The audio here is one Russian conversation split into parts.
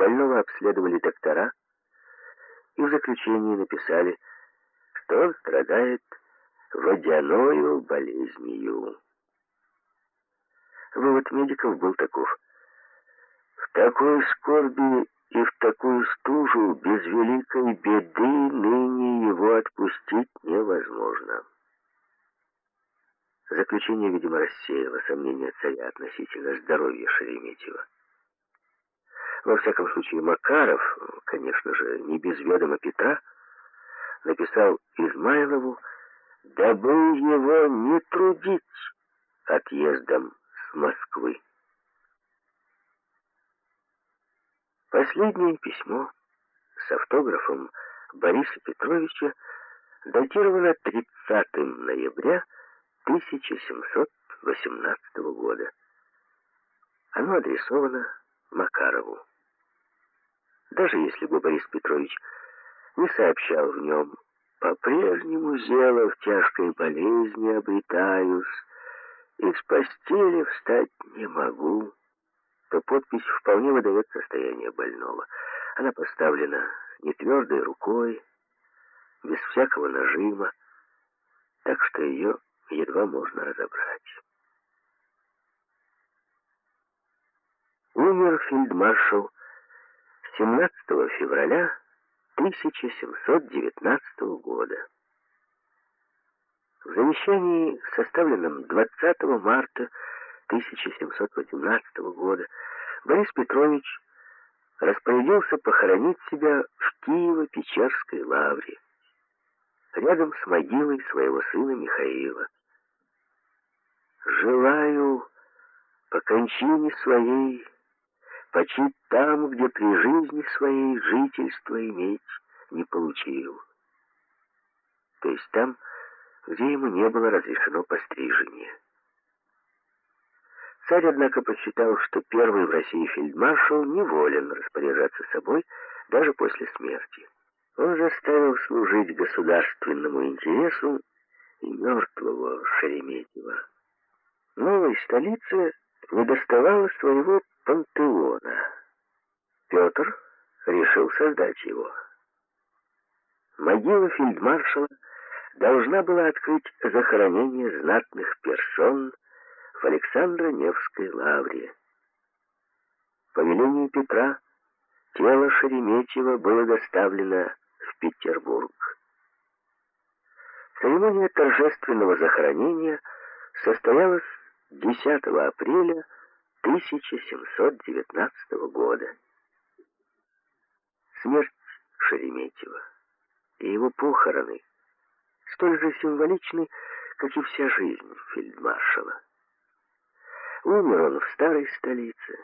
больного обследовали доктора и в заключении написали, что страдает водяною болезнью. Вывод медиков был таков. В такой скорби и в такую стужу без великой беды ныне его отпустить невозможно. Заключение, видимо, рассеяло сомнения царя относительно здоровья Шереметьева. Во всяком случае, Макаров, конечно же, не без ведома Петра, написал Измайлову, дабы его не трудить отъездом с Москвы. Последнее письмо с автографом Бориса Петровича датировано 30 ноября 1718 года. Оно адресовано Макарову. Даже если бы Борис Петрович не сообщал в нем «По-прежнему зело в тяжкой болезни обретаюсь, и с постели встать не могу», то подпись вполне выдает состояние больного. Она поставлена не твердой рукой, без всякого нажима, так что ее едва можно разобрать. Умер фельдмаршал 17 февраля 1719 года. В завещании, составленном 20 марта 1718 года, Борис Петрович распорядился похоронить себя в Киево-Печерской лавре, рядом с могилой своего сына Михаила. «Желаю по кончине своей почить там, где при жизни своей жительство иметь не получил. То есть там, где ему не было разрешено пострижение. Царь, однако, посчитал, что первый в России фельдмаршал неволен распоряжаться собой даже после смерти. Он заставил служить государственному интересу и мертвого Шереметьева. Новой столице недоставало своего пантеона. Петр решил создать его. Могила фельдмаршала должна была открыть захоронение знатных персон в Александро-Невской лавре. По велению Петра тело Шереметьева было доставлено в Петербург. Церемония торжественного захоронения состоялась 10 апреля 1719 года. Смерть Шереметьева и его похороны столь же символичны, как и вся жизнь фельдмаршала. Умер он в старой столице,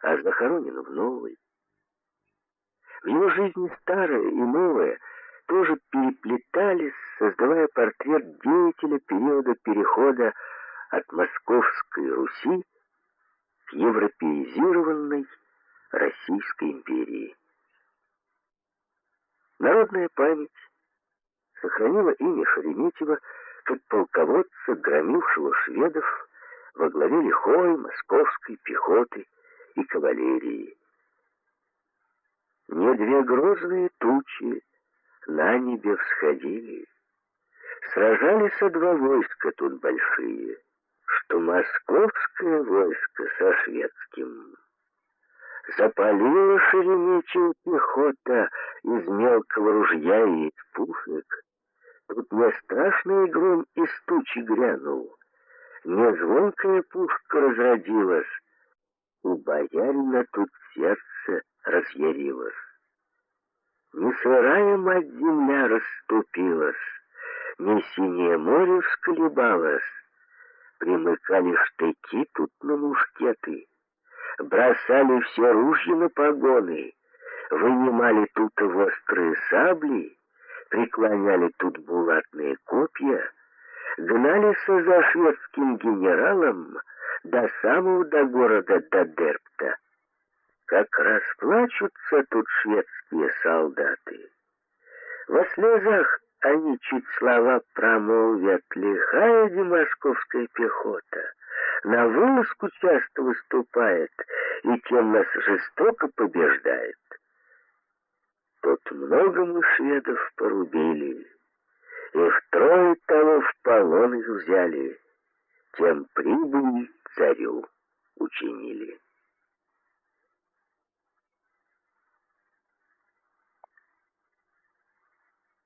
а захоронен в новой. В его жизни старое и новое тоже переплетались, создавая портрет деятеля периода перехода от Московской Руси европеизированной Российской империи. Народная память сохранила имя Шереметьева как полководца, громившего шведов во главе лихой московской пехоты и кавалерии. Не две грозные тучи на небе всходили, сражались два войска тут большие, что московское войско со шведским запалила Шереметьево пехота из мелкого ружья и из пушек. Тут не страшный гром из тучи грянул, не звонкая пушка разродилась, у боярина тут сердце разъярилось. Не сырая мать земля расступилась, не синее море всколебалось, примыкали штыки тут на мушкеты, бросали все ружья на погоны, вынимали тут острые сабли, преклоняли тут булатные копья, гнались за шведским генералом до самого до города до Дерпта. Как расплачутся тут шведские солдаты. Во слезах они чуть слова промолвят, лихая московская пехота. На вылазку часто выступает и тем нас жестоко побеждает, тот много мы шведов порубили, и втрое того в полон их взяли, тем прибыль царю учинили.